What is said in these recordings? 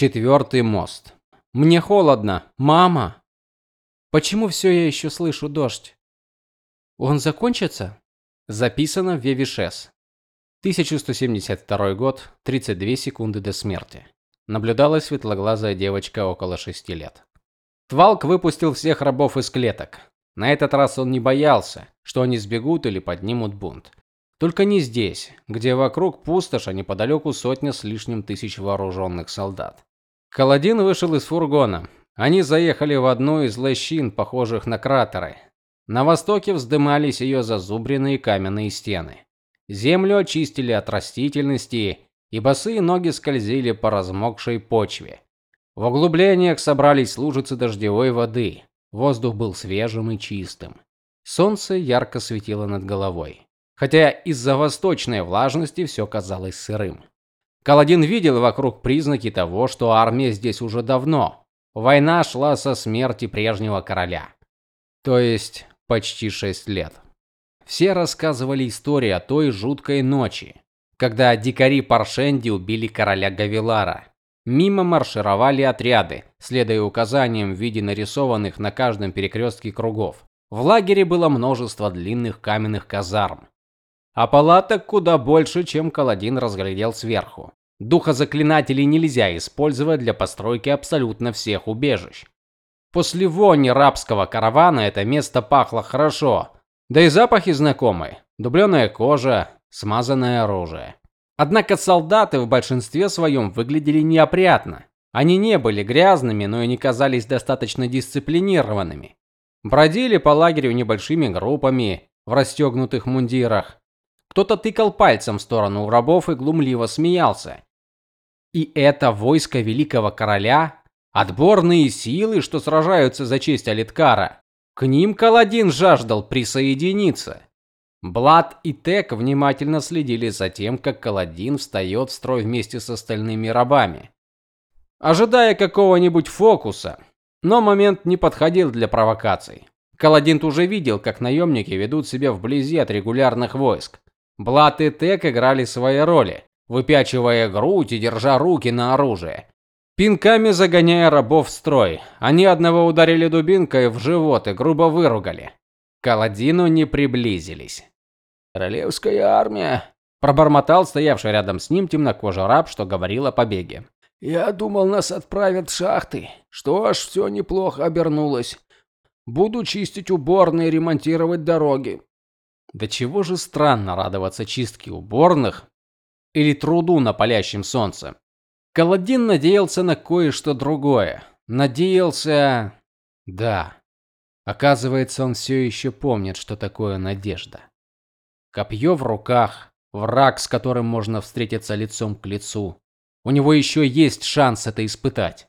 Четвертый мост. Мне холодно, мама. Почему все я еще слышу дождь? Он закончится? Записано в Вевишес. 1172 год, 32 секунды до смерти. Наблюдалась светлоглазая девочка около шести лет. Твалк выпустил всех рабов из клеток. На этот раз он не боялся, что они сбегут или поднимут бунт. Только не здесь, где вокруг пустошь, а неподалеку сотня с лишним тысяч вооруженных солдат. Каладин вышел из фургона. Они заехали в одну из лощин, похожих на кратеры. На востоке вздымались ее зазубренные каменные стены. Землю очистили от растительности, и босые ноги скользили по размокшей почве. В углублениях собрались лужицы дождевой воды. Воздух был свежим и чистым. Солнце ярко светило над головой хотя из-за восточной влажности все казалось сырым. Каладин видел вокруг признаки того, что армия здесь уже давно. Война шла со смерти прежнего короля. То есть почти шесть лет. Все рассказывали истории о той жуткой ночи, когда дикари Паршенди убили короля Гавилара. Мимо маршировали отряды, следуя указаниям в виде нарисованных на каждом перекрестке кругов. В лагере было множество длинных каменных казарм, а палаток куда больше, чем Каладин разглядел сверху. Духозаклинателей нельзя использовать для постройки абсолютно всех убежищ. После вони рабского каравана это место пахло хорошо, да и запахи знакомые: дубленая кожа, смазанное оружие. Однако солдаты в большинстве своем выглядели неопрятно. Они не были грязными, но и не казались достаточно дисциплинированными. Бродили по лагерю небольшими группами в расстегнутых мундирах. Кто-то тыкал пальцем в сторону рабов и глумливо смеялся. И это войско великого короля, отборные силы, что сражаются за честь Алиткара. К ним Каладин жаждал присоединиться. Блад и Тек внимательно следили за тем, как Каладин встает в строй вместе с остальными рабами, ожидая какого-нибудь фокуса. Но момент не подходил для провокаций. Каладин уже видел, как наемники ведут себя вблизи от регулярных войск. Блат и Тек играли свои роли, выпячивая грудь и держа руки на оружие. Пинками загоняя рабов в строй. Они одного ударили дубинкой в живот и грубо выругали. К Аладдину не приблизились. Королевская армия, пробормотал стоявший рядом с ним темнокожий раб, что говорил о побеге. Я думал, нас отправят в шахты. Что ж, все неплохо обернулось. Буду чистить уборные и ремонтировать дороги. Да чего же странно радоваться чистке уборных или труду на палящем солнце. Каладин надеялся на кое-что другое. Надеялся, да. Оказывается, он все еще помнит, что такое надежда. Копье в руках, враг, с которым можно встретиться лицом к лицу. У него еще есть шанс это испытать.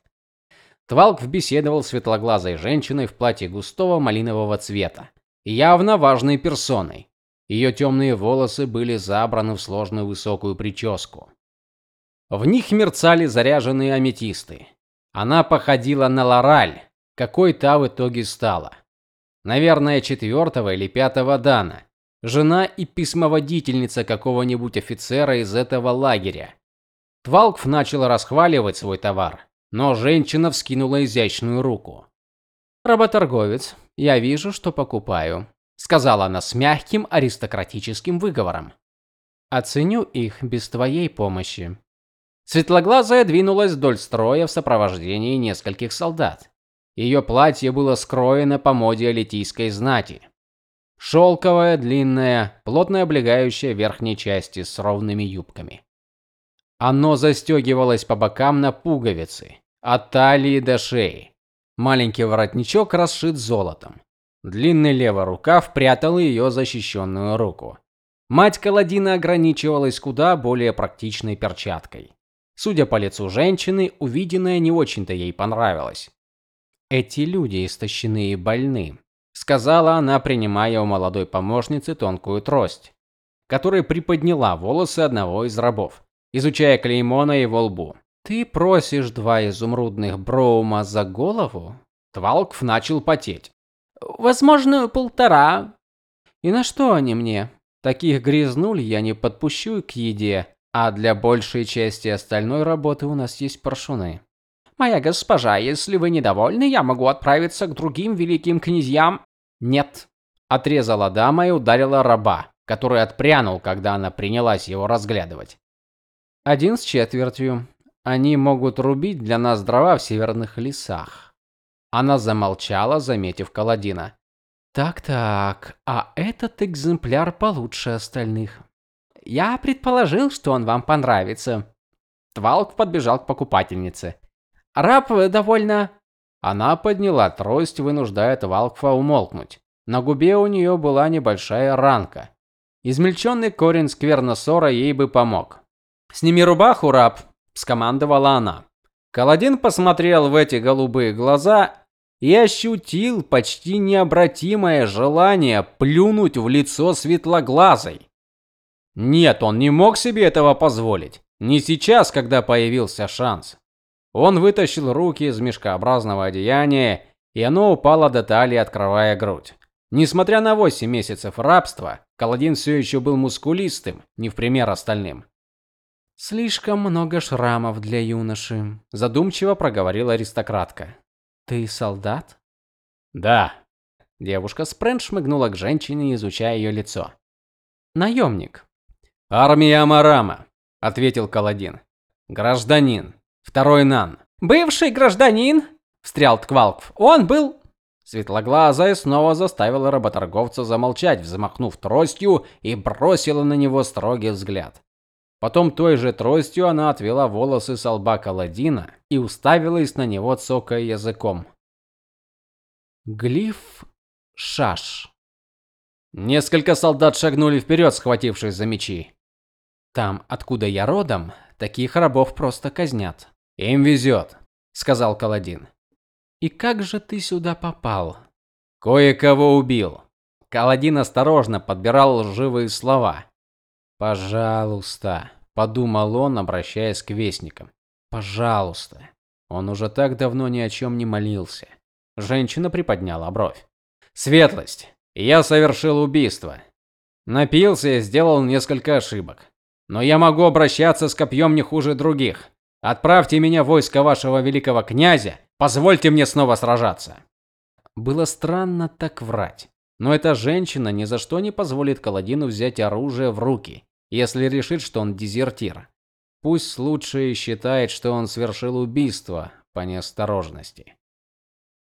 Твалк беседовал с светлоглазой женщиной в платье густого малинового цвета, явно важной персоной. Ее темные волосы были забраны в сложную высокую прическу. В них мерцали заряженные аметисты. Она походила на Лораль, какой та в итоге стала. Наверное, четвертого или пятого дана. Жена и письмоводительница какого-нибудь офицера из этого лагеря. Твалкв начал расхваливать свой товар, но женщина вскинула изящную руку. Работорговец, я вижу, что покупаю сказала она с мягким аристократическим выговором. Оценю их без твоей помощи. Светлоглазая двинулась вдоль строя в сопровождении нескольких солдат. Ее платье было скроено по моде литийской знати. Шелковое, длинное, плотно облегающее верхней части с ровными юбками. Оно застегивалось по бокам на пуговицы, от талии до шеи. Маленький воротничок расшит золотом. Длинный левый рукав прятал ее защищенную руку. Мать Каладина ограничивалась куда более практичной перчаткой. Судя по лицу женщины, увиденное не очень-то ей понравилось. Эти люди истощены и больны, сказала она, принимая у молодой помощницы тонкую трость, которая приподняла волосы одного из рабов, изучая клеймо на его лбу. Ты просишь два изумрудных броума за голову? Твалкв начал потеть. Возможно, полтора. И на что они мне? Таких грязнуль я не подпущу к еде, а для большей части остальной работы у нас есть паршуны. Моя госпожа, если вы недовольны, я могу отправиться к другим великим князьям. Нет, отрезала дама и ударила раба, который отпрянул, когда она принялась его разглядывать. Один с четвертью. Они могут рубить для нас дрова в северных лесах. Она замолчала, заметив Каладина. Так-так, а этот экземпляр получше остальных. Я предположил, что он вам понравится. Твалк подбежал к покупательнице. Раб довольно Она подняла трость, вынуждая Твалкфа умолкнуть. На губе у нее была небольшая ранка. Измельченный корень скверносора ей бы помог. "Сними рубаху, раб", скомандовала она. Каладин посмотрел в эти голубые глаза и ощутил почти необратимое желание плюнуть в лицо светлоглазой. Нет, он не мог себе этого позволить. Не сейчас, когда появился шанс. Он вытащил руки из мешкообразного одеяния, и оно упало до талии, открывая грудь. Несмотря на 8 месяцев рабства, Каладин все еще был мускулистым, не в пример остальным. Слишком много шрамов для юноши, задумчиво проговорила аристократка. Ты солдат? Да. Девушка Спрэнт шмыгнула к женщине, изучая ее лицо. Наемник. Армия Амарама, ответил Каладин. Гражданин. Второй Нан. Бывший гражданин, встрял Тквалкв. Он был Светлоглазая снова заставила работорговца замолчать, взмахнув тростью и бросила на него строгий взгляд. Потом той же тростью она отвела волосы с лба Каладина и уставилась на него, цокая языком. Глиф Шаш. Несколько солдат шагнули вперед, схватившись за мечи. Там, откуда я родом, таких рабов просто казнят. Им везет», — сказал Каладин. И как же ты сюда попал? Кое-кого убил. Каладин осторожно подбирал лживые слова. Пожалуйста, подумал он, обращаясь к вестникам. Пожалуйста. Он уже так давно ни о чем не молился. Женщина приподняла бровь. Светлость. Я совершил убийство. Напился и сделал несколько ошибок. Но я могу обращаться с копьем не хуже других. Отправьте меня в войско вашего великого князя, Позвольте мне снова сражаться. Было странно так врать, но эта женщина ни за что не позволит Каладину взять оружие в руки, если решит, что он дезертир. Пусть лучше считает, что он совершил убийство по неосторожности.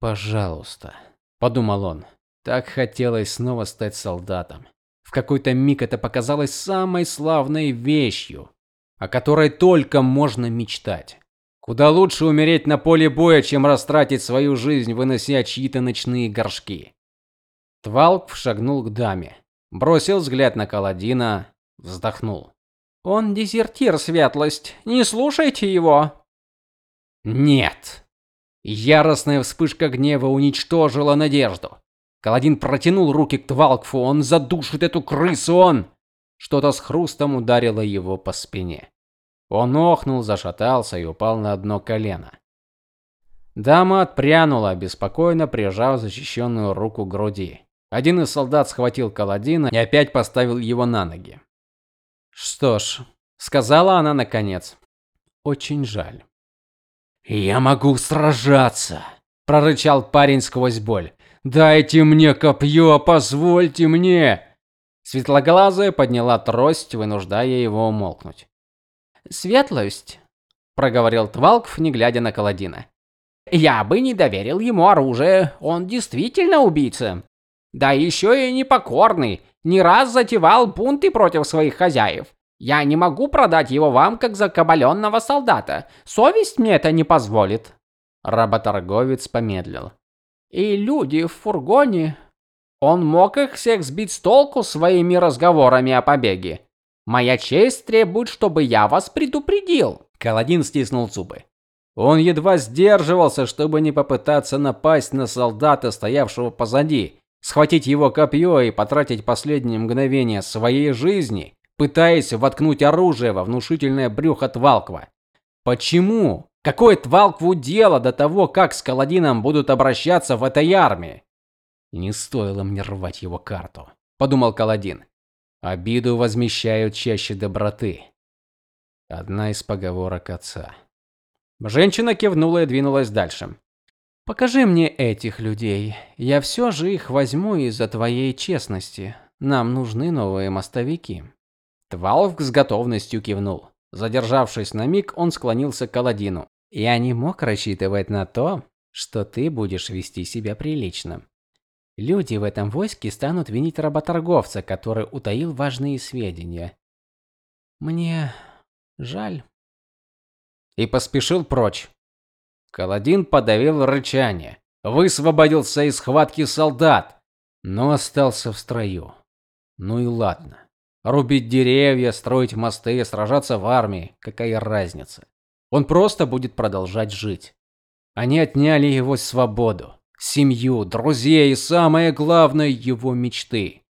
Пожалуйста, подумал он. Так хотелось снова стать солдатом. В какой-то миг это показалось самой славной вещью, о которой только можно мечтать. Куда лучше умереть на поле боя, чем растратить свою жизнь, вынося чьи-то ночные горшки. Твалк шагнул к даме, бросил взгляд на Каладина, вздохнул. Он дезертир, светлость. Не слушайте его. Нет. Яростная вспышка гнева уничтожила надежду. Каладин протянул руки к Твалкфу, он задушит эту крысу, он. Что-то с хрустом ударило его по спине. Он охнул, зашатался и упал на одно колено. Дама отпрянула, беспокойно прижав защищенную руку к груди. Один из солдат схватил Каладина и опять поставил его на ноги. "Что ж", сказала она наконец. "Очень жаль". "Я могу сражаться", прорычал парень сквозь боль. "Дайте мне копье, позвольте мне". Светлоглазая подняла трость, вынуждая его умолкнуть. Светлость, проговорил Твалков, не глядя на Каладина. Я бы не доверил ему оружие. Он действительно убийца. Да еще и непокорный. Не раз затевал бунты против своих хозяев. Я не могу продать его вам как закабаленного солдата. Совесть мне это не позволит. Работорговец помедлил. И люди в фургоне. Он мог их всех сбить с толку своими разговорами о побеге. Моя честь требует, чтобы я вас предупредил. Каладин стиснул зубы. Он едва сдерживался, чтобы не попытаться напасть на солдата, стоявшего позади, схватить его копье и потратить последние мгновения своей жизни, пытаясь воткнуть оружие во внушительное брюхо Твалква. Почему? Какое Твалкву дело до того, как с Каладином будут обращаться в этой армии? Не стоило мне рвать его карту, подумал Каладин. Обиду возмещают чаще доброты. Одна из поговорок отца. Женщина кивнула и двинулась дальше. Покажи мне этих людей. Я все же их возьму из-за твоей честности. Нам нужны новые мостовики. Твалф с готовностью кивнул. Задержавшись на миг, он склонился к Аладдину. Я не мог рассчитывать на то, что ты будешь вести себя прилично. Люди в этом войске станут винить работорговца, который утаил важные сведения. Мне жаль. И поспешил прочь. Каладин подавил рычание, высвободился из схватки солдат, но остался в строю. Ну и ладно. Рубить деревья, строить мосты, сражаться в армии какая разница? Он просто будет продолжать жить. Они отняли его свободу, семью, друзей и самое главное его мечты.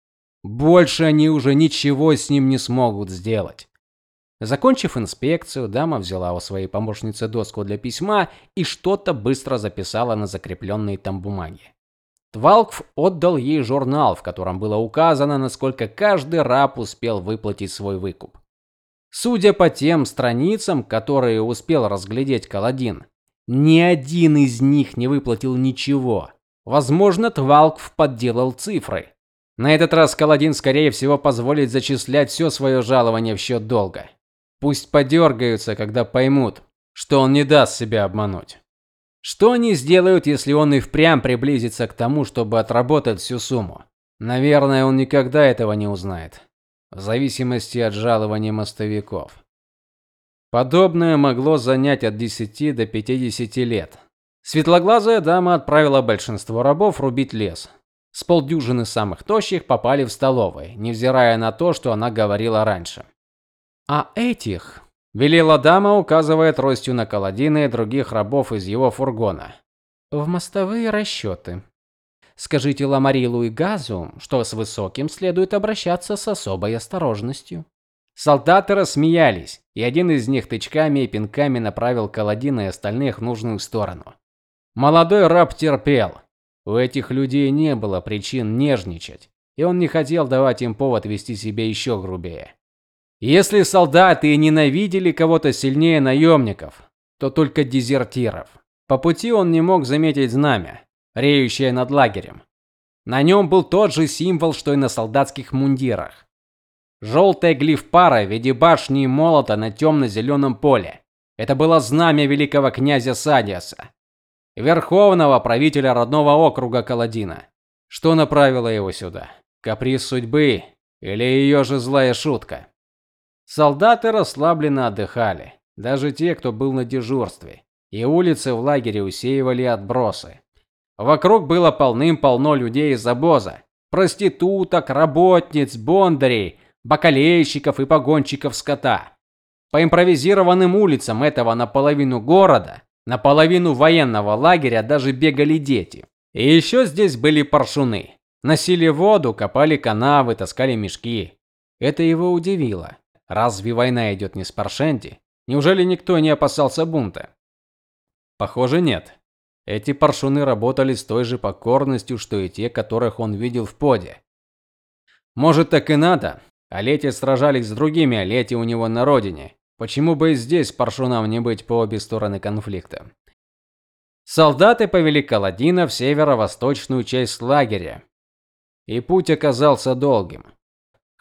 Больше они уже ничего с ним не смогут сделать. Закончив инспекцию, дама взяла у своей помощницы доску для письма и что-то быстро записала на закрепленной там бумаге. Твалкв отдал ей журнал, в котором было указано, насколько каждый раб успел выплатить свой выкуп. Судя по тем страницам, которые успел разглядеть Каладин, ни один из них не выплатил ничего. Возможно, Твалкв подделал цифры. На этот раз Каладин скорее всего позволит зачислять все свое жалование в счет долга. Пусть подергаются, когда поймут, что он не даст себя обмануть. Что они сделают, если он и впрямь приблизится к тому, чтобы отработать всю сумму? Наверное, он никогда этого не узнает в зависимости от жалования мостовиков. Подобное могло занять от 10 до 50 лет. Светлоглазая дама отправила большинство рабов рубить лес. С полдюжины самых тощих попали в столовые, невзирая на то, что она говорила раньше. А этих велела дама, указывая тростью на Каладина и других рабов из его фургона. В мостовые расчеты. Скажите Ламарилу и Газу, что с высоким следует обращаться с особой осторожностью. Солдаты рассмеялись, и один из них тычками и пинками направил Каладина и остальных в нужную сторону. Молодой раб терпел. У этих людей не было причин нежничать, и он не хотел давать им повод вести себя еще грубее. Если солдаты ненавидели кого-то сильнее наемников, то только дезертиров. По пути он не мог заметить знамя, реющее над лагерем. На нем был тот же символ, что и на солдатских мундирах. Желтая глифпара в виде башни и молота на темно-зеленом поле. Это было знамя великого князя Садиаса, верховного правителя родного округа Каладина. Что направило его сюда? Каприз судьбы или ее же злая шутка? Солдаты расслабленно отдыхали, даже те, кто был на дежурстве, и улицы в лагере усеивали отбросы. Вокруг было полным-полно людей из обоза, проституток, работниц, бондарей, бакалейщиков и погонщиков скота. По импровизированным улицам этого наполовину города, наполовину военного лагеря даже бегали дети. И еще здесь были паршуны. Носили воду, копали канавы, таскали мешки. Это его удивило. Разве война идет не с Паршенти? Неужели никто не опасался бунта? Похоже, нет. Эти паршуны работали с той же покорностью, что и те, которых он видел в поде. Может, так и надо. Олети сражались с другими Олети у него на родине. Почему бы и здесь паршунам не быть по обе стороны конфликта? Солдаты повели Каладина в северо-восточную часть лагеря. И путь оказался долгим.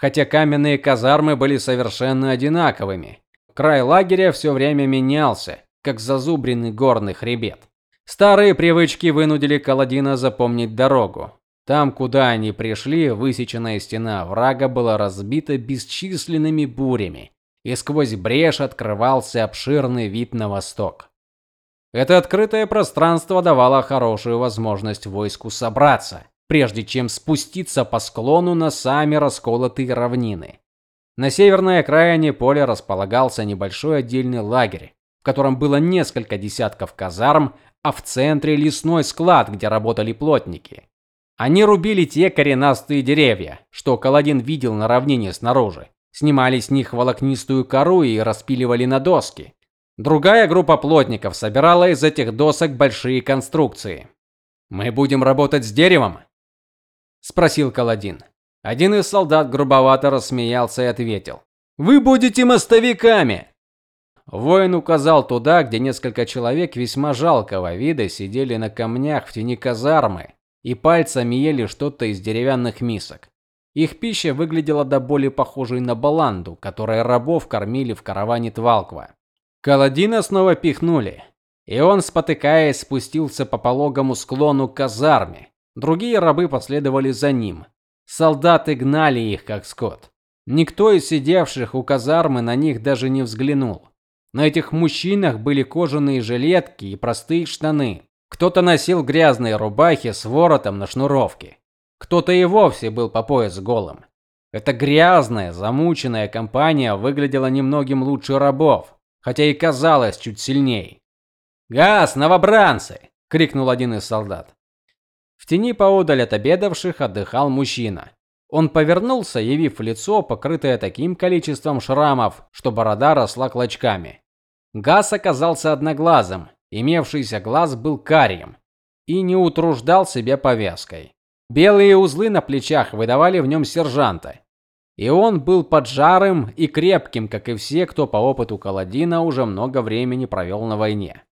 Хотя каменные казармы были совершенно одинаковыми, край лагеря все время менялся, как зазубренный горный хребет. Старые привычки вынудили Каладина запомнить дорогу. Там, куда они пришли, высеченная стена врага была разбита бесчисленными бурями, и сквозь брешь открывался обширный вид на восток. Это открытое пространство давало хорошую возможность войску собраться, прежде чем спуститься по склону на сами расколотые равнины. На северной окраине поля располагался небольшой отдельный лагерь, в котором было несколько десятков казарм, а в центре лесной склад, где работали плотники. Они рубили те коренастые деревья, что Каладин видел на равнине снаружи. Снимали с них волокнистую кору и распиливали на доски. Другая группа плотников собирала из этих досок большие конструкции. Мы будем работать с деревом? Спросил Каладин. Один из солдат грубовато рассмеялся и ответил: "Вы будете мостовиками". Воин указал туда, где несколько человек весьма жалкого вида сидели на камнях в тени казармы и пальцами ели что-то из деревянных мисок. Их пища выглядела до боли похожей на баланду, которой рабов кормили в караване Твалква. Каладина снова пихнули, и он, спотыкаясь, спустился по пологому склону к казарме. Другие рабы последовали за ним. Солдаты гнали их как скот. Никто из сидевших у казармы на них даже не взглянул. На этих мужчинах были кожаные жилетки и простые штаны. Кто-то носил грязные рубахи с воротом на шнуровке. Кто-то и вовсе был по пояс голым. Эта грязная, замученная компания выглядела немногим лучше рабов, хотя и казалась чуть сильней. "Газ, новобранцы!" крикнул один из солдат. В тени поодаль от обедавших отдыхал мужчина. Он повернулся, явив лицо, покрытое таким количеством шрамов, что борода росла клочками. Газ оказался одноглазым, имевшийся глаз был карим и не утруждал себя повязкой. Белые узлы на плечах выдавали в нем сержанта. И он был поджарым и крепким, как и все, кто по опыту Каладина уже много времени провел на войне.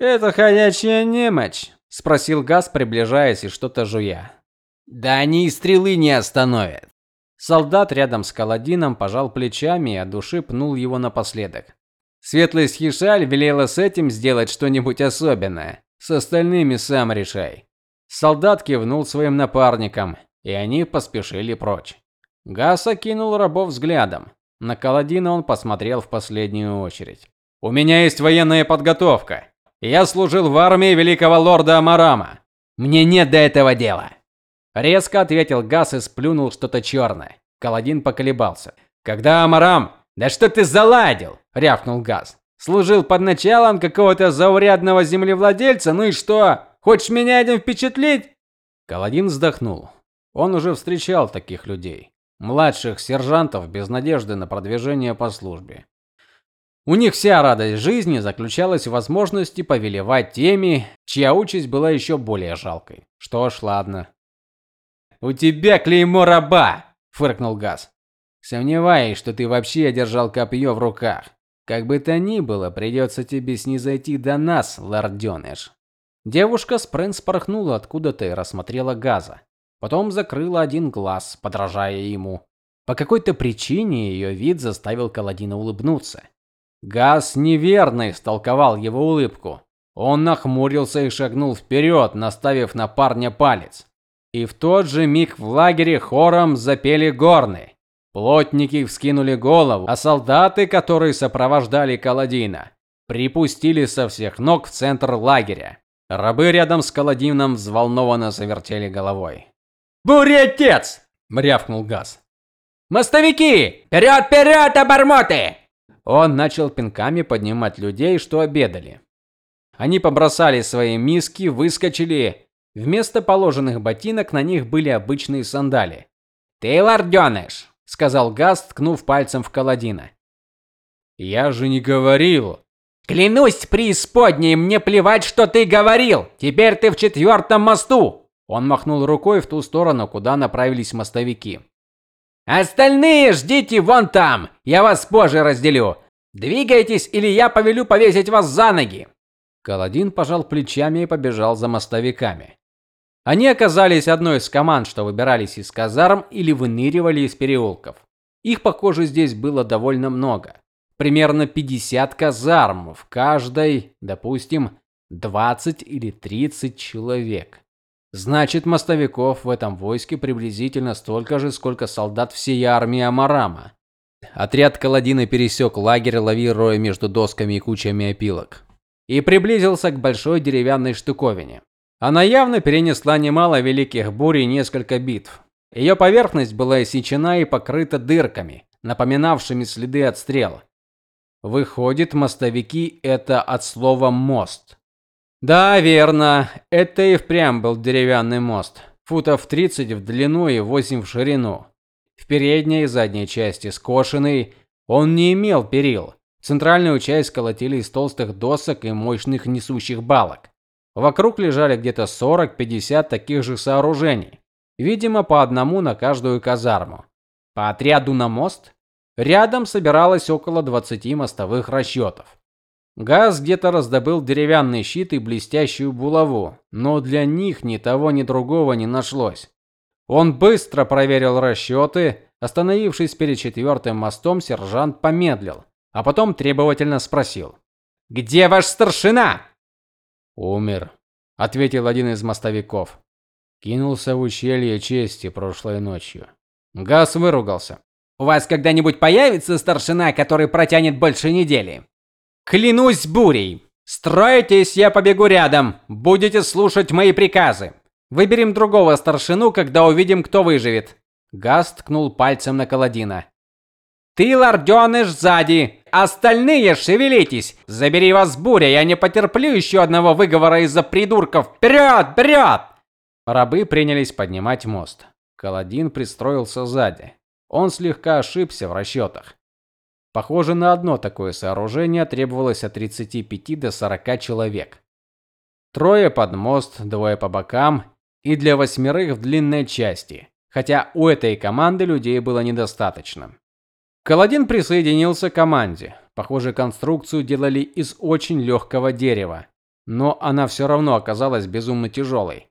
"Это ходячая немочь?" Спросил Газ, приближаясь и что-то жуя. Да они и стрелы не остановят. Солдат рядом с Каладином пожал плечами и от души пнул его напоследок. Светлый Схишаль велела с этим сделать что-нибудь особенное. С остальными сам решай. Солдат кивнул своим напарникам, и они поспешили прочь. Гас окинул рабов взглядом. На Каладина он посмотрел в последнюю очередь. У меня есть военная подготовка. Я служил в армии великого лорда Амарама. Мне нет до этого дела. Резко ответил Гас и сплюнул что-то черное. Каладин поколебался. Когда Амарам, да что ты заладил? рявкнул Гас. Служил под началом какого-то заурядного землевладельца, ну и что? Хочешь меня этим впечатлить? Каладин вздохнул. Он уже встречал таких людей, младших сержантов без надежды на продвижение по службе. У них вся радость жизни заключалась в возможности повелевать теми, чья участь была еще более жалкой. Что ж, ладно, у тебя клеймо раба, фыркнул Газ. Сомневаюсь, что ты вообще держал копье в руках. Как бы то ни было, придется тебе снизойти до нас, лордёныш. Девушка Спрэн спорхнула откуда-то и рассмотрела Газа. Потом закрыла один глаз, подражая ему. По какой-то причине ее вид заставил Каладина улыбнуться. Газ неверно истолковал его улыбку. Он нахмурился и шагнул вперед, наставив на парня палец. И в тот же миг в лагере хором запели горны. Плотники вскинули голову, а солдаты, которые сопровождали Каладина, припустили со всех ног в центр лагеря. Рабы рядом с Каладином взволнованно завертели головой. "Бури отец!" рявкнул Газ. "Мостовики, вперед, вперед, обормоты!" Он начал пинками поднимать людей, что обедали. Они побросали свои миски, выскочили Вместо положенных ботинок на них были обычные сандали. "Ты лордёныш", сказал Гаст, ткнув пальцем в Каладина. "Я же не говорил". "Клянусь преисподней, мне плевать, что ты говорил. Теперь ты в четвертом мосту". Он махнул рукой в ту сторону, куда направились мостовики. Остальные ждите вон там. Я вас позже разделю. Двигайтесь, или я повелю повесить вас за ноги. Каладин пожал плечами и побежал за мостовиками. Они оказались одной из команд, что выбирались из казарм или выныривали из переулков. Их, похоже, здесь было довольно много. Примерно 50 казарм, в каждой, допустим, 20 или 30 человек. Значит, мостовиков в этом войске приблизительно столько же, сколько солдат всей армии Амарама. Отряд Каладина пересек лагерь, лавируя между досками и кучами опилок, и приблизился к большой деревянной штуковине. Она явно перенесла немало великих бурь и несколько битв. Ее поверхность была иссечена и покрыта дырками, напоминавшими следы от стрел. Выходит, мостовики это от слова мост. Да, верно. Это и впрямь был деревянный мост, футов 30 в длину и 8 в ширину. В передней и задней части скошенный, он не имел перил. Центральную часть колотили из толстых досок и мощных несущих балок. Вокруг лежали где-то 40-50 таких же сооружений, видимо, по одному на каждую казарму. По отряду на мост? Рядом собиралось около 20 мостовых расчетов. Газ где-то раздобыл деревянный щит и блестящую булаву, но для них ни того, ни другого не нашлось. Он быстро проверил расчеты. Остановившись перед четвертым мостом, сержант помедлил, а потом требовательно спросил: "Где ваш старшина?" "Умер", ответил один из мостовиков. Кинулся в ущелье чести прошлой ночью. Газ выругался. У вас когда-нибудь появится старшина, который протянет больше недели? Клянусь бурей. Строитесь, я побегу рядом. Будете слушать мои приказы. Выберем другого старшину, когда увидим, кто выживет. Газ ткнул пальцем на Каладина. Ты, лордёныш, сзади. Остальные шевелитесь. Забери вас буря, я не потерплю еще одного выговора из-за придурков. Вперед, вперед! Рабы принялись поднимать мост. Каладин пристроился сзади. Он слегка ошибся в расчетах. Похоже, на одно такое сооружение требовалось от 35 до 40 человек. Трое под мост, двое по бокам и для восьмерых в длинной части, хотя у этой команды людей было недостаточно. Каладин присоединился к команде. Похоже, конструкцию делали из очень легкого дерева, но она все равно оказалась безумно тяжелой.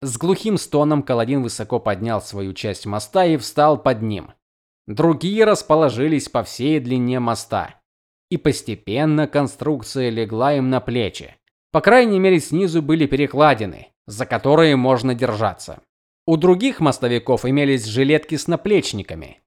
С глухим стоном Каладин высоко поднял свою часть моста и встал под ним. Другие расположились по всей длине моста, и постепенно конструкция легла им на плечи. По крайней мере, снизу были перекладины, за которые можно держаться. У других мостовиков имелись жилетки с наплечниками.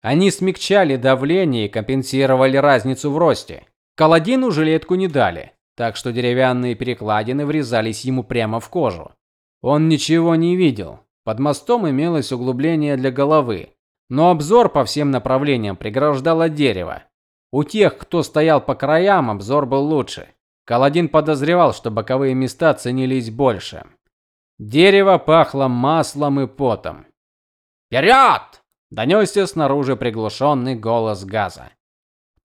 Они смягчали давление и компенсировали разницу в росте. Каладину жилетку не дали, так что деревянные перекладины врезались ему прямо в кожу. Он ничего не видел. Под мостом имелось углубление для головы, но обзор по всем направлениям преграждало дерево. У тех, кто стоял по краям, обзор был лучше. Каладин подозревал, что боковые места ценились больше. Дерево пахло маслом и потом. «Вперед!» – донесся снаружи приглушенный голос газа.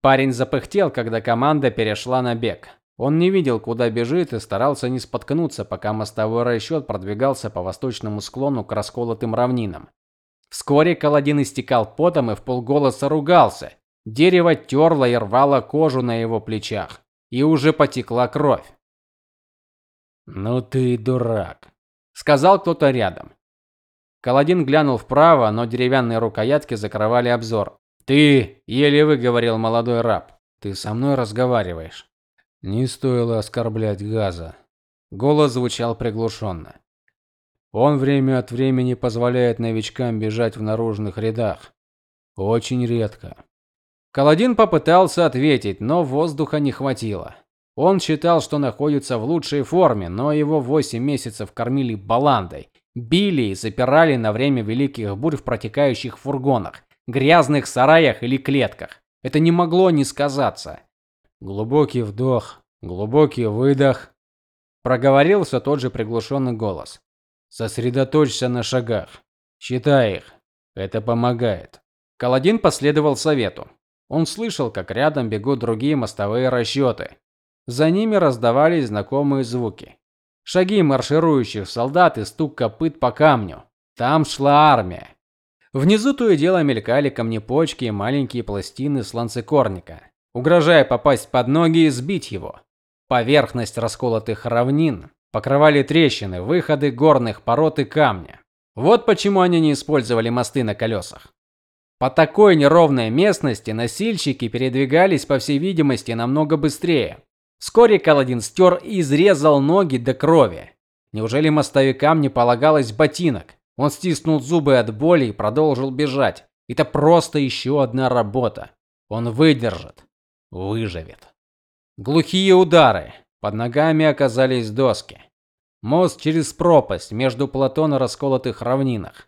Парень запыхтел, когда команда перешла на бег. Он не видел, куда бежит и старался не споткнуться, пока мостовой расчет продвигался по восточному склону к расколотым равнинам. Вскоре Каладин истекал потом и вполголоса ругался. Дерево терло и рвало кожу на его плечах, и уже потекла кровь. "Ну ты дурак", сказал кто-то рядом. Каладин глянул вправо, но деревянные рукоятки закрывали обзор. "Ты", еле выговорил молодой раб. "Ты со мной разговариваешь?" Не стоило оскорблять Газа. Голос звучал приглушенно. Он время от времени позволяет новичкам бежать в наружных рядах. Очень редко. Каладин попытался ответить, но воздуха не хватило. Он считал, что находится в лучшей форме, но его 8 месяцев кормили баландой, били и запирали на время великих бурь в протекающих фургонах, грязных сараях или клетках. Это не могло не сказаться. Глубокий вдох, глубокий выдох, проговорил все тот же приглушенный голос. Сосредоточься на шагах. Считай их. Это помогает. Каладин последовал совету. Он слышал, как рядом бегут другие мостовые расчеты. За ними раздавались знакомые звуки. Шаги марширующих солдат и стук копыт по камню. Там шла армия. Внизу то и дело мелькали камнепочки и маленькие пластины сланцекорника, угрожая попасть под ноги и сбить его. Поверхность расколотых равнин покрывали трещины, выходы горных пород и камня. Вот почему они не использовали мосты на колесах. По такой неровной местности носильщики передвигались, по всей видимости, намного быстрее. Вскоре Каладин стер и изрезал ноги до крови. Неужели мостовикам не полагалось ботинок? Он стиснул зубы от боли и продолжил бежать. Это просто еще одна работа. Он выдержит, выживет. Глухие удары, под ногами оказались доски. Мост через пропасть между плато на расколотых равнинах.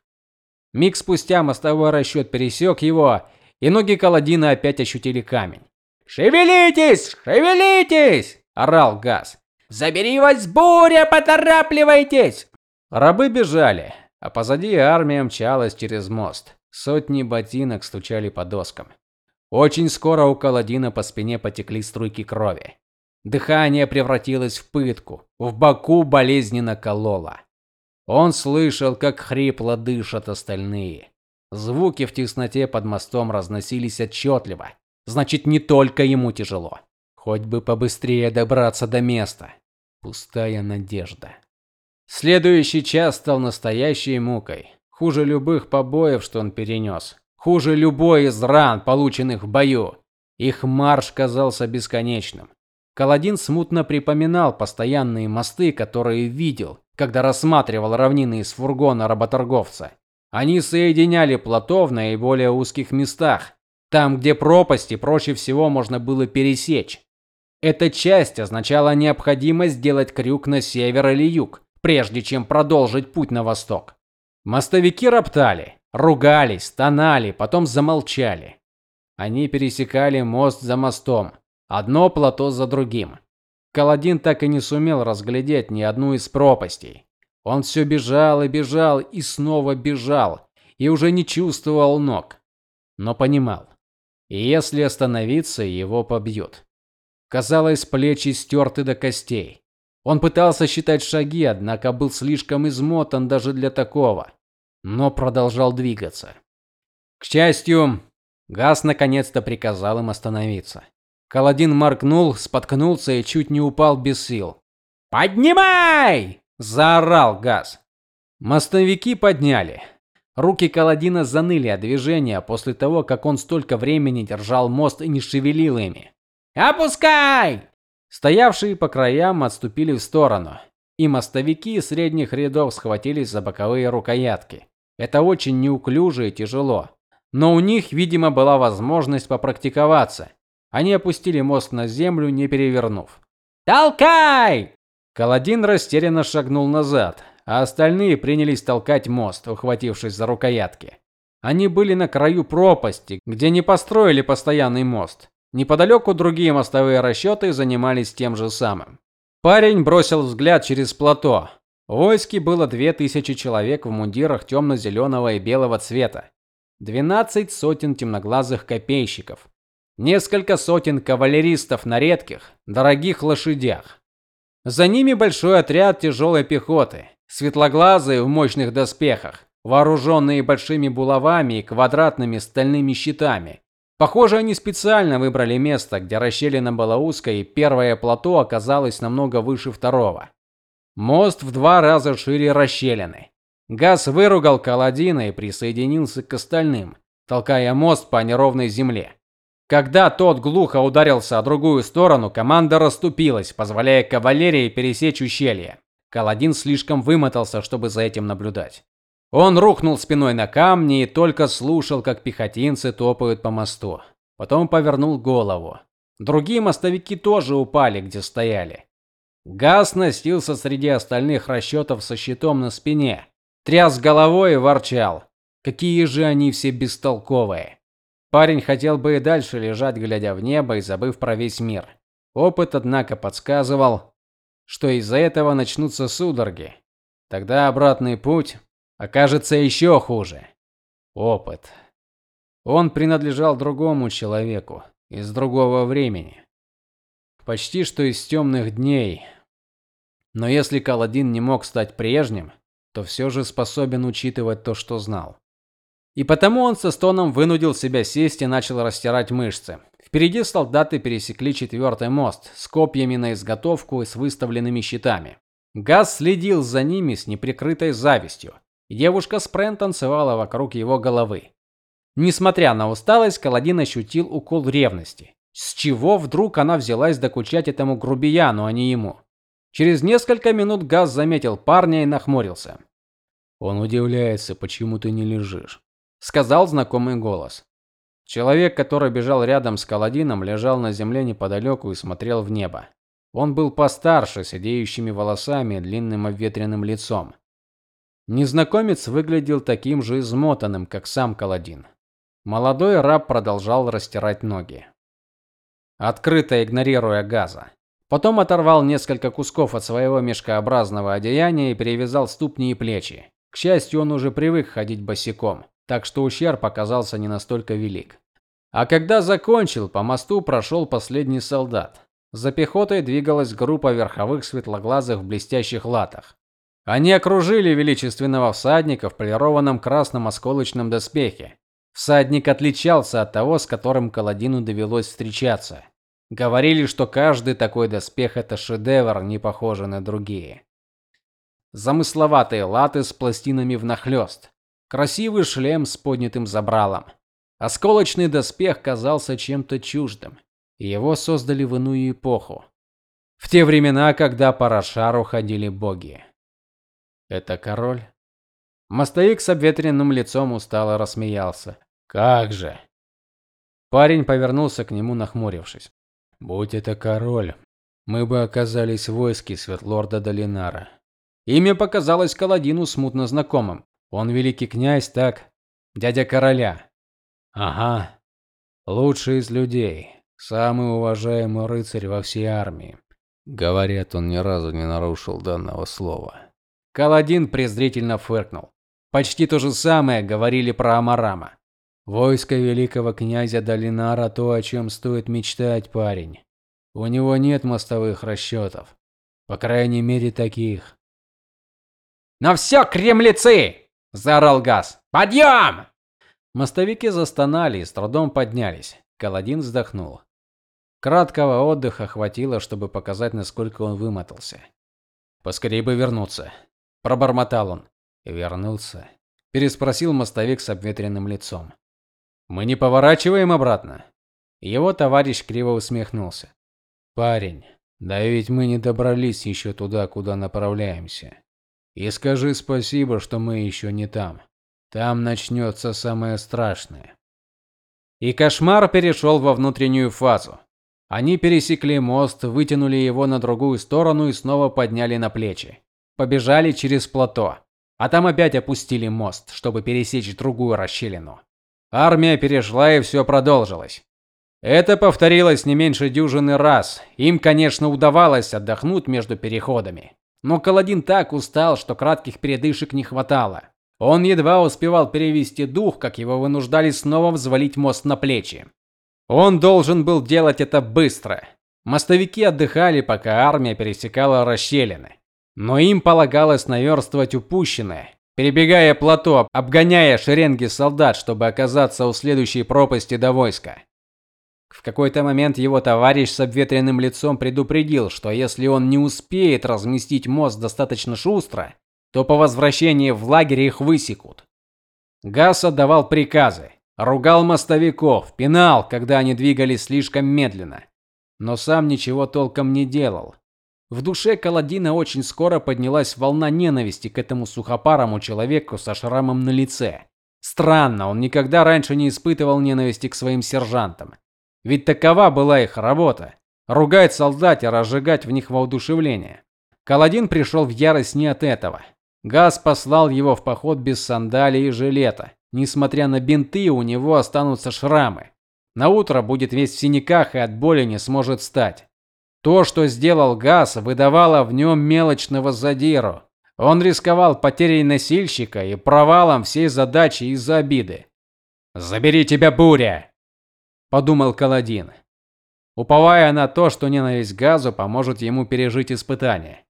Миг спустя мостовой расчет пересек его, и ноги Каладина опять ощутили камень. "Шевелитесь, шевелитесь!" орал Газ. "Забери вас буря, поторапливайтесь!" Рабы бежали, а позади армия мчалась через мост. Сотни ботинок стучали по доскам. Очень скоро у Каладина по спине потекли струйки крови. Дыхание превратилось в пытку, в боку болезненно кололо. Он слышал, как хрипло дышат остальные. Звуки в тесноте под мостом разносились отчетливо. Значит, не только ему тяжело. Хоть бы побыстрее добраться до места. Пустая надежда. Следующий час стал настоящей мукой. Хуже любых побоев, что он перенес. Хуже любой из ран, полученных в бою. Их марш казался бесконечным. Каладин смутно припоминал постоянные мосты, которые видел, когда рассматривал равнины из фургона работорговца. Они соединяли плато в наиболее узких местах, там, где пропасти проще всего можно было пересечь. Эта часть означала необходимость сделать крюк на север или юг, прежде чем продолжить путь на восток. Мостовики роптали, ругались, стонали, потом замолчали. Они пересекали мост за мостом, одно плато за другим. Каладин так и не сумел разглядеть ни одну из пропастей. Он все бежал и бежал и снова бежал, и уже не чувствовал ног, но понимал, если остановиться, его побьют. Казалось, плечи стерты до костей. Он пытался считать шаги, однако был слишком измотан даже для такого, но продолжал двигаться. К счастью, Газ наконец-то приказал им остановиться. Каладин моргнул, споткнулся и чуть не упал без сил. "Поднимай!" заорал Газ. Мостовики подняли. Руки Каладина заныли от движения после того, как он столько времени держал мост и не шевелил ими. "Опускай!" Стоявшие по краям отступили в сторону, и мостовики средних рядов схватились за боковые рукоятки. Это очень неуклюже и тяжело, но у них, видимо, была возможность попрактиковаться. Они опустили мост на землю, не перевернув. "Толкай!" Каладин растерянно шагнул назад, а остальные принялись толкать мост, ухватившись за рукоятки. Они были на краю пропасти, где не построили постоянный мост. Неподалеку другие мостовые расчеты занимались тем же самым. Парень бросил взгляд через плато. В войске было две тысячи человек в мундирах темно зеленого и белого цвета. Двенадцать сотен темноглазых копейщиков, несколько сотен кавалеристов на редких, дорогих лошадях. За ними большой отряд тяжелой пехоты, светлоглазые в мощных доспехах, вооруженные большими булавами и квадратными стальными щитами. Похоже, они специально выбрали место, где расщелина была узкой, и первое плато оказалось намного выше второго. Мост в два раза шире расщелины. Газ выругал Каладина и присоединился к остальным, толкая мост по неровной земле. Когда тот глухо ударился о другую сторону, команда расступилась, позволяя кавалерии пересечь ущелье. Каладин слишком вымотался, чтобы за этим наблюдать. Он рухнул спиной на камни и только слушал, как пехотинцы топают по мосту. Потом повернул голову. Другие мостовики тоже упали, где стояли. Газ носился среди остальных расчетов со щитом на спине, тряс головой и ворчал: "Какие же они все бестолковые!" Парень хотел бы и дальше лежать, глядя в небо и забыв про весь мир. Опыт, однако, подсказывал, что из-за этого начнутся судороги. Тогда обратный путь окажется еще хуже. Опыт. Он принадлежал другому человеку, из другого времени. Почти что из темных дней. Но если Каладин не мог стать прежним, то все же способен учитывать то, что знал. И потому он со стоном вынудил себя сесть и начал растирать мышцы. Впереди солдаты пересекли четвертый мост с копьями на изготовку и с выставленными щитами. Газ следил за ними с неприкрытой завистью. И девушка Спрен танцевала вокруг его головы. Несмотря на усталость, Каладин ощутил укол ревности. С чего вдруг она взялась докучать этому грубияну, а не ему? Через несколько минут Газ заметил парня и нахмурился. Он удивляется, почему ты не лежишь сказал знакомый голос. Человек, который бежал рядом с Каладином, лежал на земле неподалеку и смотрел в небо. Он был постарше, с идеющими волосами длинным обветренным лицом. Незнакомец выглядел таким же измотанным, как сам Каладин. Молодой раб продолжал растирать ноги, открыто игнорируя газа. Потом оторвал несколько кусков от своего мешкообразного одеяния и перевязал ступни и плечи. К счастью, он уже привык ходить босиком так что ущерб оказался не настолько велик. А когда закончил, по мосту прошел последний солдат. За пехотой двигалась группа верховых светлоглазых в блестящих латах. Они окружили величественного всадника в полированном красном осколочном доспехе. Всадник отличался от того, с которым Каладину довелось встречаться. Говорили, что каждый такой доспех это шедевр, не похожий на другие. Замысловатые латы с пластинами внахлёст, красивый шлем с поднятым забралом. Осколочный доспех казался чем-то чуждым. Его создали в иную эпоху, в те времена, когда по Рошару ходили боги. Это король? Мостовик с обветренным лицом устало рассмеялся. Как же? Парень повернулся к нему, нахмурившись. Будь это король, мы бы оказались в войске Светлорда Долинара. Имя показалось Каладину смутно знакомым. Он великий князь, так? Дядя короля. Ага. Лучший из людей, самый уважаемый рыцарь во всей армии. Говорят, он ни разу не нарушил данного слова. Каладин презрительно фыркнул. Почти то же самое говорили про Амарама. Войско великого князя Долинара то, о чем стоит мечтать, парень. У него нет мостовых расчетов. По крайней мере, таких. "На все, кремлецы!" заорал Газ. "Подъем!" Мостовики застонали и с трудом поднялись. Каладин вздохнул. Краткого отдыха хватило, чтобы показать, насколько он вымотался. Поскорее бы вернуться, пробормотал он. Вернуться? переспросил мостовик с обветренным лицом. Мы не поворачиваем обратно. Его товарищ криво усмехнулся. Парень, да ведь мы не добрались еще туда, куда направляемся. И скажи спасибо, что мы еще не там. Там начнется самое страшное. И кошмар перешел во внутреннюю фазу. Они пересекли мост, вытянули его на другую сторону и снова подняли на плечи. Побежали через плато, а там опять опустили мост, чтобы пересечь другую расщелину. Армия перешла и все продолжилось. Это повторилось не меньше дюжины раз. Им, конечно, удавалось отдохнуть между переходами, но Каладин так устал, что кратких передышек не хватало. Он едва успевал перевести дух, как его вынуждали снова взвалить мост на плечи. Он должен был делать это быстро. Мостовики отдыхали, пока армия пересекала расщелины. Но им полагалось наверстывать упущенное, перебегая плато, обгоняя шеренги солдат, чтобы оказаться у следующей пропасти до войска. В какой-то момент его товарищ с обветренным лицом предупредил, что если он не успеет разместить мост достаточно шустро, то по возвращении в лагерь их высекут. Гас отдавал приказы, ругал мостовиков, пинал, когда они двигались слишком медленно, но сам ничего толком не делал. В душе Каладина очень скоро поднялась волна ненависти к этому сухопарому человеку со шрамом на лице. Странно, он никогда раньше не испытывал ненависти к своим сержантам. Ведь такова была их работа ругать солдат и разжигать в них воодушевление. Каладин пришел в ярость не от этого. Газ послал его в поход без сандалий и жилета. Несмотря на бинты, у него останутся шрамы. На утро будет весь в синяках и от боли не сможет встать. То, что сделал Газ, выдавало в нем мелочного задиру. Он рисковал потерей носильщика и провалом всей задачи из-за обиды. "Забери тебя, буря", подумал Каладин, уповая на то, что ненависть к Газу поможет ему пережить испытание.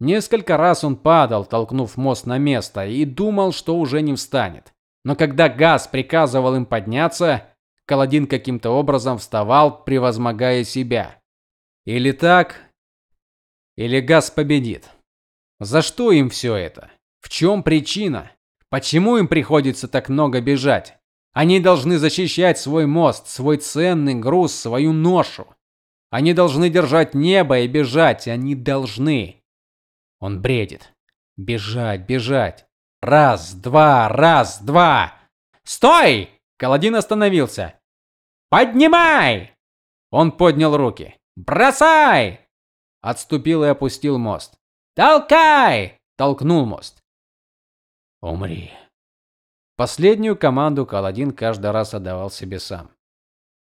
Несколько раз он падал, толкнув мост на место, и думал, что уже не встанет. Но когда Газ приказывал им подняться, Каладин каким-то образом вставал, превозмогая себя. Или так, или Газ победит. За что им все это? В чем причина? Почему им приходится так много бежать? Они должны защищать свой мост, свой ценный груз, свою ношу. Они должны держать небо и бежать, они должны. Он бредит. Бежать, бежать. Раз, два, раз, два. Стой! Каладин остановился. Поднимай! Он поднял руки. Бросай! Отступил и опустил мост. Толкай! Толкнул мост. Умри. Последнюю команду Каладин каждый раз отдавал себе сам.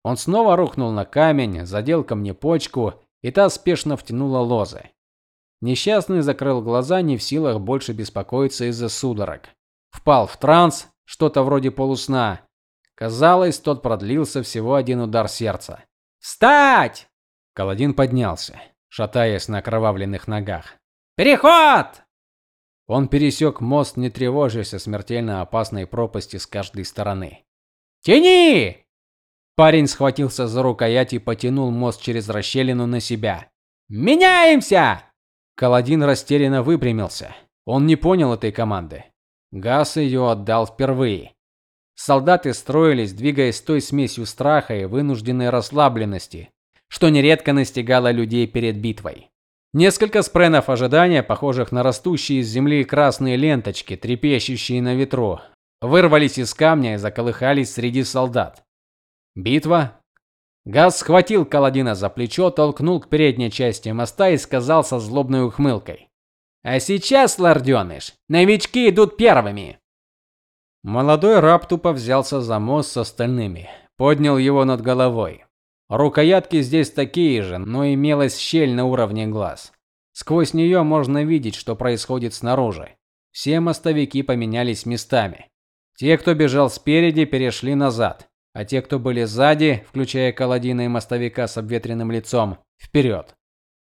Он снова рухнул на камень, задел камнепочку, и та спешно втянула лозы. Несчастный закрыл глаза, не в силах больше беспокоиться из-за судорог. Впал в транс, что-то вроде полусна. Казалось, тот продлился всего один удар сердца. "Встать!" Каладин поднялся, шатаясь на окровавленных ногах. "Переход!" Он пересек мост, не тревожась о смертельно опасной пропасти с каждой стороны. "Тяни!" Парень схватился за рукоять и потянул мост через расщелину на себя. "Меняемся!" Каладин растерянно выпрямился. Он не понял этой команды. Гас ее отдал впервые. Солдаты строились, двигаясь той смесью страха и вынужденной расслабленности, что нередко настигало людей перед битвой. Несколько спренов ожидания, похожих на растущие из земли красные ленточки, трепещущие на ветру, вырвались из камня и заколыхались среди солдат. Битва. Газ схватил Каладина за плечо, толкнул к передней части моста и сказал со злобной ухмылкой: "А сейчас, лордёныш, новички идут первыми". Молодой раб тупо взялся за мост с остальными, поднял его над головой. Рукоятки здесь такие же, но имелась щель на уровне глаз. Сквозь нее можно видеть, что происходит снаружи. Все мостовики поменялись местами. Те, кто бежал спереди, перешли назад, а те, кто были сзади, включая Каладина и мостовика с обветренным лицом, вперед.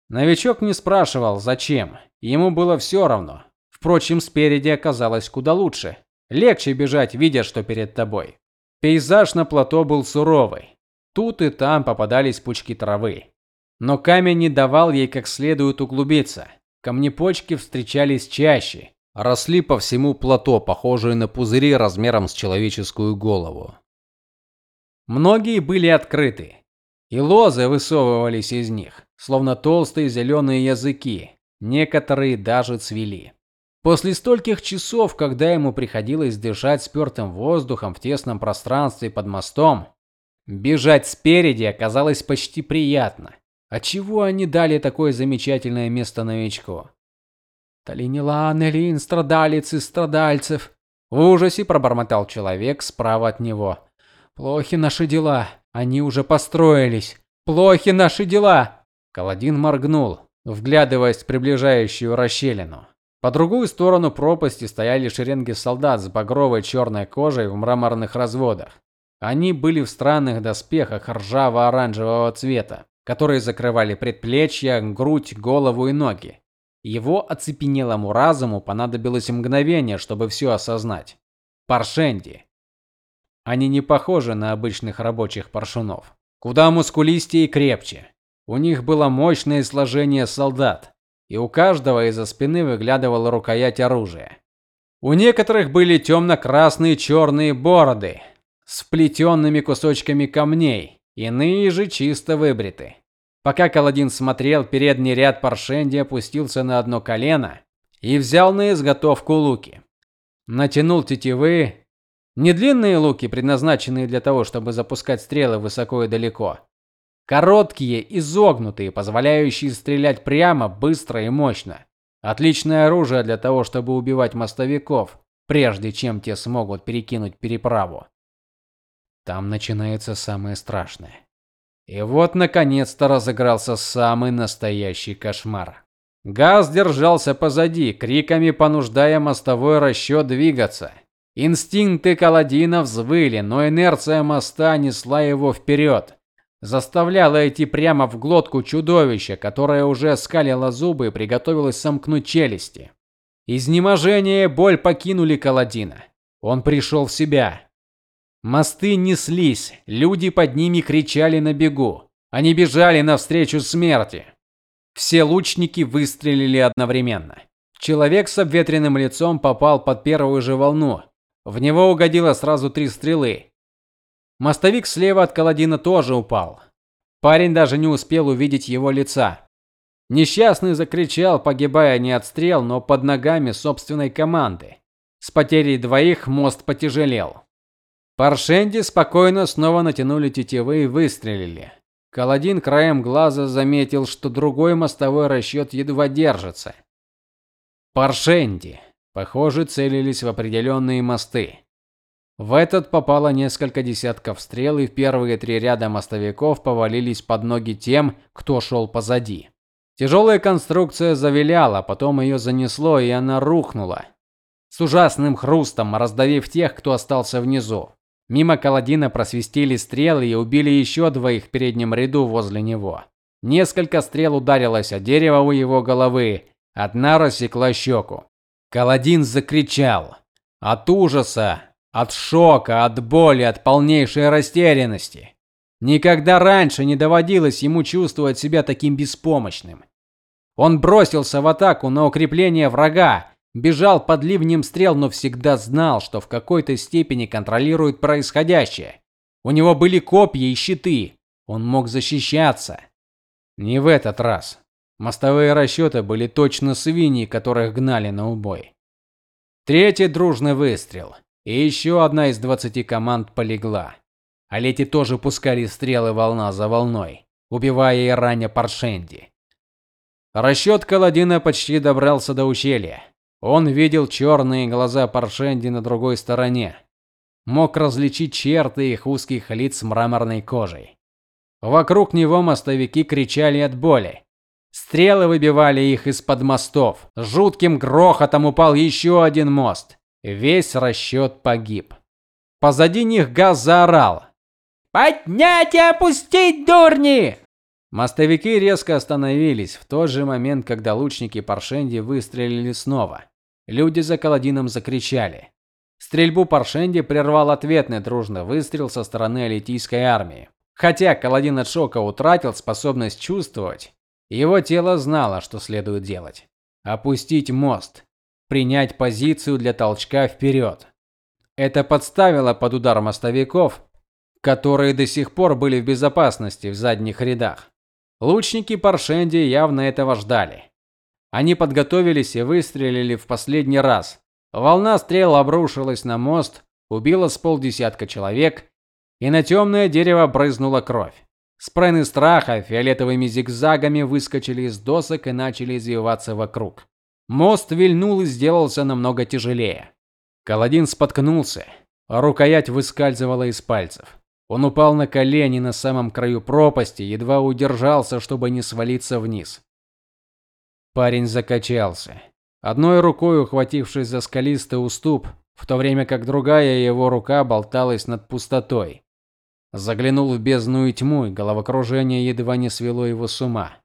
Новичок не спрашивал, зачем. Ему было все равно. Впрочем, спереди оказалось куда лучше. Легче бежать, видя, что перед тобой. Пейзаж на плато был суровый. Тут и там попадались пучки травы. Но камень не давал ей как следует углубиться. Камнепочки встречались чаще, росли по всему плато, похожие на пузыри размером с человеческую голову. Многие были открыты, и лозы высовывались из них, словно толстые зеленые языки. Некоторые даже цвели. После стольких часов, когда ему приходилось дышать спертым воздухом в тесном пространстве под мостом, бежать спереди оказалось почти приятно. А чего они дали такое замечательное место новичку? Талинилан, Элин, страдалец из страдальцев, в ужасе пробормотал человек справа от него. Плохи наши дела, они уже построились. Плохи наши дела. Каладин моргнул, вглядываясь в приближающую расщелину. По другую сторону пропасти стояли шеренги солдат с багровой черной кожей в мраморных разводах. Они были в странных доспехах ржаво-оранжевого цвета, которые закрывали предплечья, грудь, голову и ноги. Его оцепенелому разуму понадобилось мгновение, чтобы все осознать. Паршенди. Они не похожи на обычных рабочих паршунов. Куда мускулистее и крепче. У них было мощное сложение солдат, и у каждого из-за спины выглядывала рукоять оружия. У некоторых были темно-красные черные бороды с вплетенными кусочками камней, иные же чисто выбриты. Пока Каладин смотрел, передний ряд Паршенди опустился на одно колено и взял на изготовку луки. Натянул тетивы, не длинные луки, предназначенные для того, чтобы запускать стрелы высоко и далеко, Короткие, изогнутые, позволяющие стрелять прямо, быстро и мощно. Отличное оружие для того, чтобы убивать мостовиков, прежде чем те смогут перекинуть переправу. Там начинается самое страшное. И вот наконец-то разыгрался самый настоящий кошмар. Газ держался позади, криками понуждая мостовой расчет двигаться. Инстинкты Каладина взвыли, но инерция моста несла его вперед заставляла идти прямо в глотку чудовища, которое уже скалило зубы и приготовилось сомкнуть челюсти. Изнеможение и боль покинули Каладина. Он пришел в себя. Мосты неслись, люди под ними кричали на бегу. Они бежали навстречу смерти. Все лучники выстрелили одновременно. Человек с обветренным лицом попал под первую же волну. В него угодило сразу три стрелы, Мостовик слева от Каладина тоже упал. Парень даже не успел увидеть его лица. Несчастный закричал, погибая не от стрел, но под ногами собственной команды. С потерей двоих мост потяжелел. Паршенди спокойно снова натянули тетивы и выстрелили. Каладин краем глаза заметил, что другой мостовой расчет едва держится. Паршенди, похоже, целились в определенные мосты. В этот попало несколько десятков стрел, и первые три ряда мостовиков повалились под ноги тем, кто шел позади. Тяжелая конструкция завиляла, потом ее занесло, и она рухнула, с ужасным хрустом раздавив тех, кто остался внизу. Мимо Каладина просвистели стрелы и убили еще двоих в переднем ряду возле него. Несколько стрел ударилось о дерево у его головы, одна рассекла щеку. Каладин закричал. От ужаса, от шока, от боли, от полнейшей растерянности. Никогда раньше не доводилось ему чувствовать себя таким беспомощным. Он бросился в атаку на укрепление врага, бежал под ливнем стрел, но всегда знал, что в какой-то степени контролирует происходящее. У него были копья и щиты. Он мог защищаться. Не в этот раз. Мостовые расчеты были точно свиньи, которых гнали на убой. Третий дружный выстрел, и еще одна из двадцати команд полегла. А лети тоже пускали стрелы волна за волной, убивая и раня Паршенди. Расчет Каладина почти добрался до ущелья. Он видел черные глаза Паршенди на другой стороне. Мог различить черты их узких лиц с мраморной кожей. Вокруг него мостовики кричали от боли. Стрелы выбивали их из-под мостов. Жутким грохотом упал еще один мост. Весь расчет погиб. Позади них Газ заорал: Поднять и опустить, дурни! Мостовики резко остановились в тот же момент, когда лучники Паршенди выстрелили снова. Люди за Каладином закричали. Стрельбу Паршенди прервал ответный дружный выстрел со стороны алитийской армии. Хотя Каладин от шока утратил способность чувствовать, его тело знало, что следует делать. Опустить мост, принять позицию для толчка вперед. Это подставило под удар мостовиков, которые до сих пор были в безопасности в задних рядах. Лучники Паршенди явно этого ждали. Они подготовились и выстрелили в последний раз. Волна стрел обрушилась на мост, убила с полдесятка человек, и на темное дерево брызнула кровь. Спрены страха фиолетовыми зигзагами выскочили из досок и начали извиваться вокруг. Мост вильнул и сделался намного тяжелее. Каладин споткнулся, рукоять выскальзывала из пальцев. Он упал на колени на самом краю пропасти, едва удержался, чтобы не свалиться вниз. Парень закачался, одной рукой ухватившись за скалистый уступ, в то время как другая его рука болталась над пустотой. Заглянул в бездну и тьму, и головокружение едва не свело его с ума.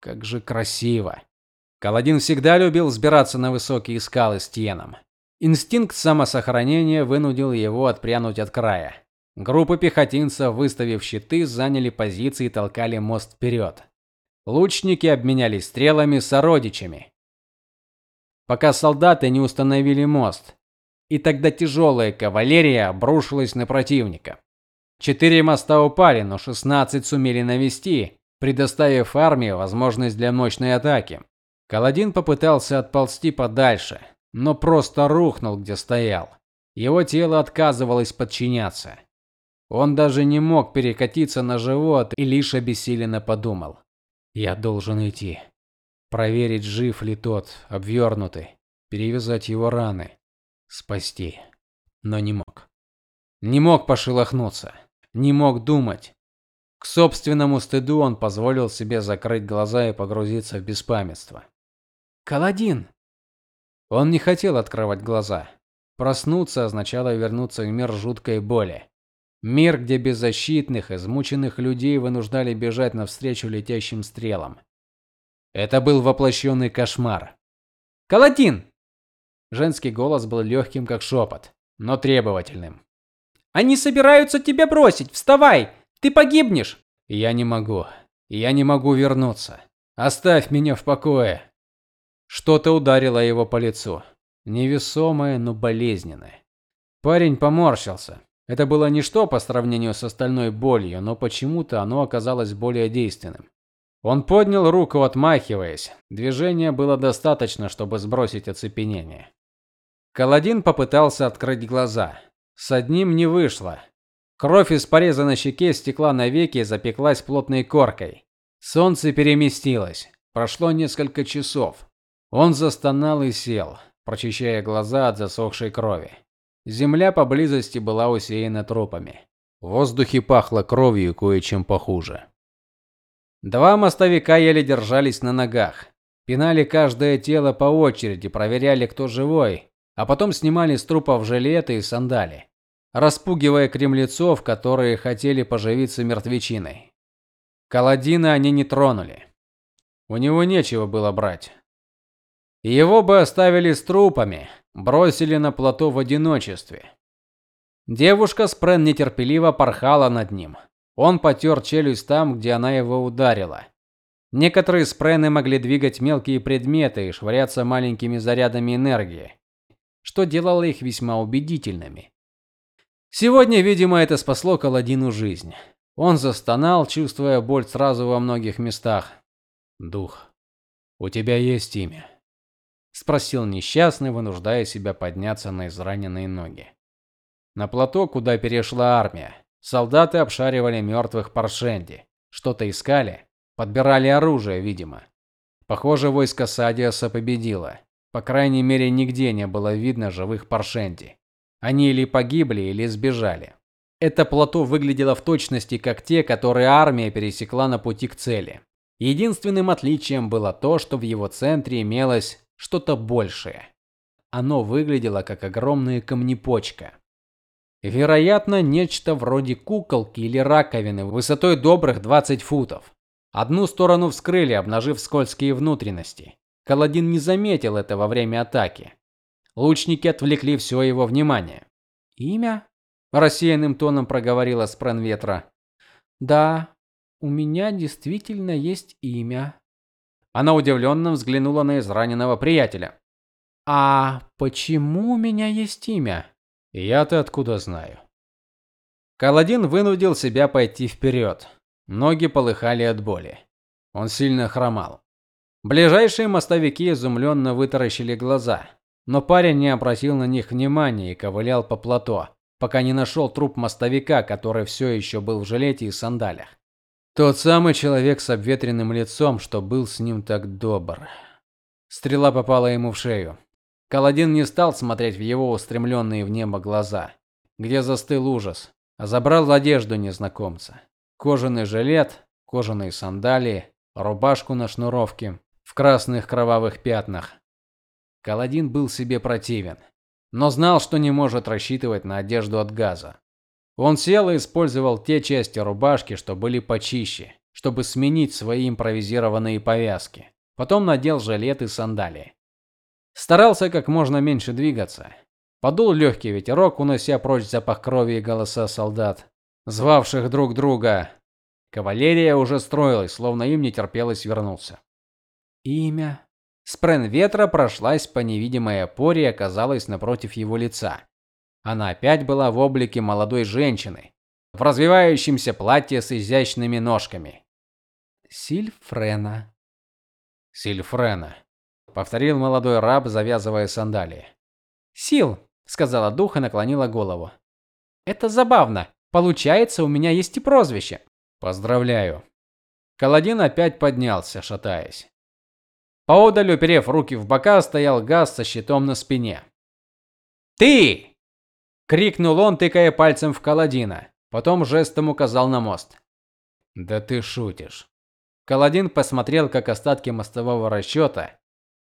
Как же красиво. Каладин всегда любил взбираться на высокие скалы с Тьеном. Инстинкт самосохранения вынудил его отпрянуть от края. Группы пехотинцев, выставив щиты, заняли позиции и толкали мост вперед. Лучники обменялись стрелами с сородичами. Пока солдаты не установили мост, и тогда тяжелая кавалерия обрушилась на противника. Четыре моста упали, но 16 сумели навести, предоставив армии возможность для мощной атаки. Каладин попытался отползти подальше, но просто рухнул, где стоял. Его тело отказывалось подчиняться. Он даже не мог перекатиться на живот и лишь обессиленно подумал: я должен идти, проверить, жив ли тот, обвернутый, перевязать его раны, спасти. Но не мог. Не мог пошелохнуться, не мог думать. К собственному стыду он позволил себе закрыть глаза и погрузиться в беспамятство. Каладин. Он не хотел открывать глаза. Проснуться означало вернуться в мир жуткой боли. Мир, где беззащитных, измученных людей вынуждали бежать навстречу летящим стрелам. Это был воплощенный кошмар. Калатин. Женский голос был легким, как шепот, но требовательным. Они собираются тебя бросить. Вставай, ты погибнешь. Я не могу. Я не могу вернуться. Оставь меня в покое. Что-то ударило его по лицу, невесомое, но болезненное. Парень поморщился. Это было ничто по сравнению с остальной болью, но почему-то оно оказалось более действенным. Он поднял руку, отмахиваясь. Движения было достаточно, чтобы сбросить оцепенение. Каладин попытался открыть глаза. С одним не вышло. Кровь из пореза на щеке стекла на веки и запеклась плотной коркой. Солнце переместилось. Прошло несколько часов. Он застонал и сел, прочищая глаза от засохшей крови. Земля поблизости была усеяна трупами. В воздухе пахло кровью кое-чем похуже. Два мостовика еле держались на ногах. Пинали каждое тело по очереди, проверяли, кто живой, а потом снимали с трупов жилеты и сандали, распугивая кремлецов, которые хотели поживиться мертвечиной. Каладина они не тронули. У него нечего было брать. Его бы оставили с трупами, бросили на плато в одиночестве. Девушка Спрен нетерпеливо порхала над ним. Он потер челюсть там, где она его ударила. Некоторые спрены могли двигать мелкие предметы и швыряться маленькими зарядами энергии, что делало их весьма убедительными. Сегодня, видимо, это спасло Каладину жизнь. Он застонал, чувствуя боль сразу во многих местах. "Дух, у тебя есть имя?" Спросил несчастный, вынуждая себя подняться на израненные ноги. На плато, куда перешла армия, солдаты обшаривали мертвых паршенди, что-то искали, подбирали оружие, видимо. Похоже, войско Садиаса победило. По крайней мере, нигде не было видно живых паршенди. Они или погибли, или сбежали. Это плато выглядело в точности как те, которые армия пересекла на пути к цели. Единственным отличием было то, что в его центре имелось что-то большее. Оно выглядело как огромная камнепочка. Вероятно, нечто вроде куколки или раковины высотой добрых 20 футов. Одну сторону вскрыли, обнажив скользкие внутренности. Каладин не заметил это во время атаки. Лучники отвлекли все его внимание. Имя? рассеянным тоном проговорила Спренветра. Да, у меня действительно есть имя. Она удивленно взглянула на израненного приятеля. А почему у меня есть имя? Я-то откуда знаю? Каладин вынудил себя пойти вперед. Ноги полыхали от боли. Он сильно хромал. Ближайшие мостовики изумленно вытаращили глаза, но парень не обратил на них внимания и ковылял по плато, пока не нашел труп мостовика, который все еще был в жилете и сандалях. Тот самый человек с обветренным лицом, что был с ним так добр. Стрела попала ему в шею. Каладин не стал смотреть в его устремленные в небо глаза, где застыл ужас, а забрал одежду незнакомца. Кожаный жилет, кожаные сандалии, рубашку на шнуровке в красных кровавых пятнах. Каладин был себе противен, но знал, что не может рассчитывать на одежду от газа. Он сел и использовал те части рубашки, что были почище, чтобы сменить свои импровизированные повязки. Потом надел жилет и сандалии. Старался как можно меньше двигаться. Подул легкий ветерок, унося прочь запах крови и голоса солдат, звавших друг друга. Кавалерия уже строилась, словно им не терпелось вернуться. Имя. Спрен ветра прошлась по невидимой опоре и оказалась напротив его лица. Она опять была в облике молодой женщины, в развивающемся платье с изящными ножками. Сильфрена. Сильфрена, повторил молодой раб, завязывая сандалии. Сил, сказала дух и наклонила голову. Это забавно. Получается, у меня есть и прозвище. Поздравляю. Каладин опять поднялся, шатаясь. Поодаль, уперев руки в бока, стоял Газ со щитом на спине. Ты крикнул он, тыкая пальцем в Каладина. Потом жестом указал на мост. Да ты шутишь. Каладин посмотрел, как остатки мостового расчета,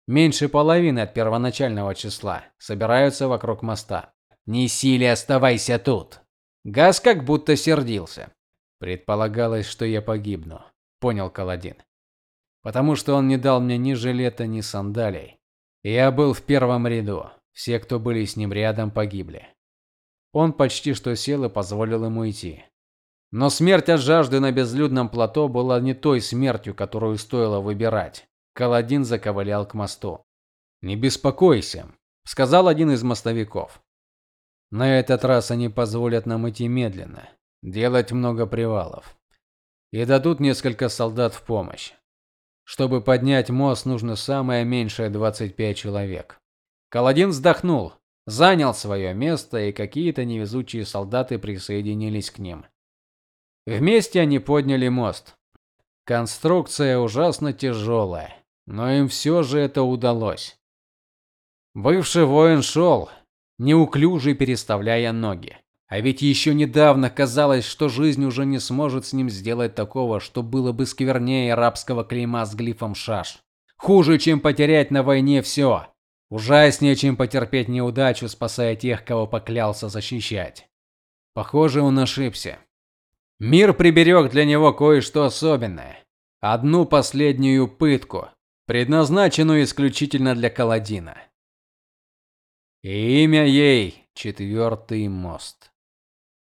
меньше половины от первоначального числа, собираются вокруг моста. Не сили, оставайся тут. Газ как будто сердился. Предполагалось, что я погибну, понял Каладин. Потому что он не дал мне ни жилета, ни сандалий. Я был в первом ряду. Все, кто были с ним рядом, погибли. Он почти что сел и позволил ему идти. Но смерть от жажды на безлюдном плато была не той смертью, которую стоило выбирать. Каладин заковылял к мосту. "Не беспокойся", сказал один из мостовиков. "На этот раз они позволят нам идти медленно, делать много привалов и дадут несколько солдат в помощь. Чтобы поднять мост, нужно самое меньшее 25 человек". Каладин вздохнул занял свое место, и какие-то невезучие солдаты присоединились к ним. Вместе они подняли мост. Конструкция ужасно тяжелая, но им все же это удалось. Бывший воин шел, неуклюже переставляя ноги. А ведь еще недавно казалось, что жизнь уже не сможет с ним сделать такого, что было бы сквернее арабского клейма с глифом шаш. Хуже, чем потерять на войне все. Ужаснее, чем потерпеть неудачу, спасая тех, кого поклялся защищать. Похоже, он ошибся. Мир приберег для него кое-что особенное. Одну последнюю пытку, предназначенную исключительно для Каладина. И имя ей Четвертый мост.